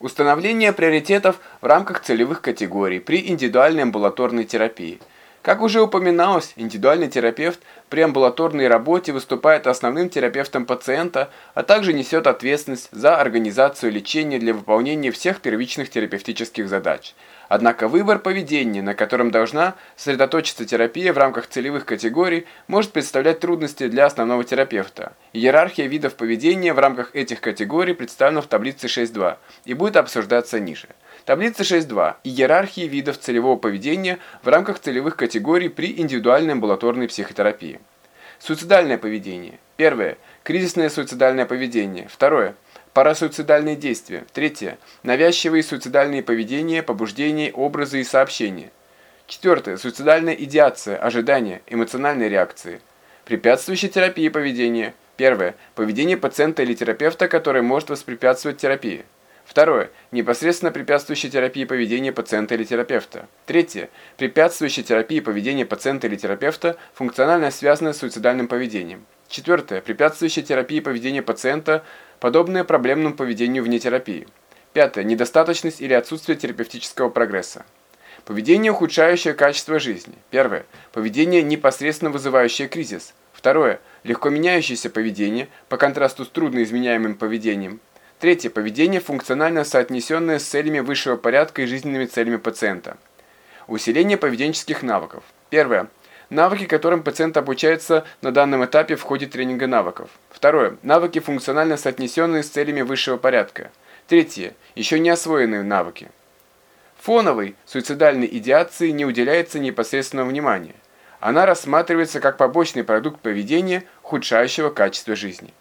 Установление приоритетов в рамках целевых категорий при индивидуальной амбулаторной терапии. Как уже упоминалось, индивидуальный терапевт при амбулаторной работе выступает основным терапевтом пациента, а также несет ответственность за организацию лечения для выполнения всех первичных терапевтических задач. Однако выбор поведения, на котором должна сосредоточиться терапия в рамках целевых категорий, может представлять трудности для основного терапевта. Иерархия видов поведения в рамках этих категорий представлена в таблице 6.2 и будет обсуждаться ниже. Таблица 6.2. Иерархии видов целевого поведения в рамках целевых категорий при индивидуальной амбулаторной психотерапии. Суицидальное поведение. Первое. Кризисное суицидальное поведение. Второе. Парасуицидальные действия. Третье. Навязчивые суицидальные поведения, побуждения, образы и сообщения. Четвертое. Суицидальная идеация, ожидания, эмоциональные реакции. Препятствующие терапии поведения. Первое. Поведение пациента или терапевта, которое может воспрепятствовать терапии. Второе. Непосредственно препятствующее терапии поведения пациента или терапевта. Третье. Препятствующее терапии поведения пациента или терапевта, функционально связанное с суицидальным поведением. Четвертое. Препятствующее терапии поведения пациента, подобное проблемному поведению вне терапии. Пятое. Недостаточность или отсутствие терапевтического прогресса. Поведение, ухудшающее качество жизни. Первое. Поведение, непосредственно вызывающее кризис. Второе. Легко меняющееся поведение, по контрасту с трудноизменяемым поведением. Третье. Поведение, функционально соотнесенное с целями высшего порядка и жизненными целями пациента. Усиление поведенческих навыков. Первое. Навыки, которым пациент обучается на данном этапе в ходе тренинга навыков. Второе. Навыки, функционально соотнесенные с целями высшего порядка. Третье. Еще не освоенные навыки. Фоновой суицидальной идеации не уделяется непосредственного внимания. Она рассматривается как побочный продукт поведения, ухудшающего качество жизни.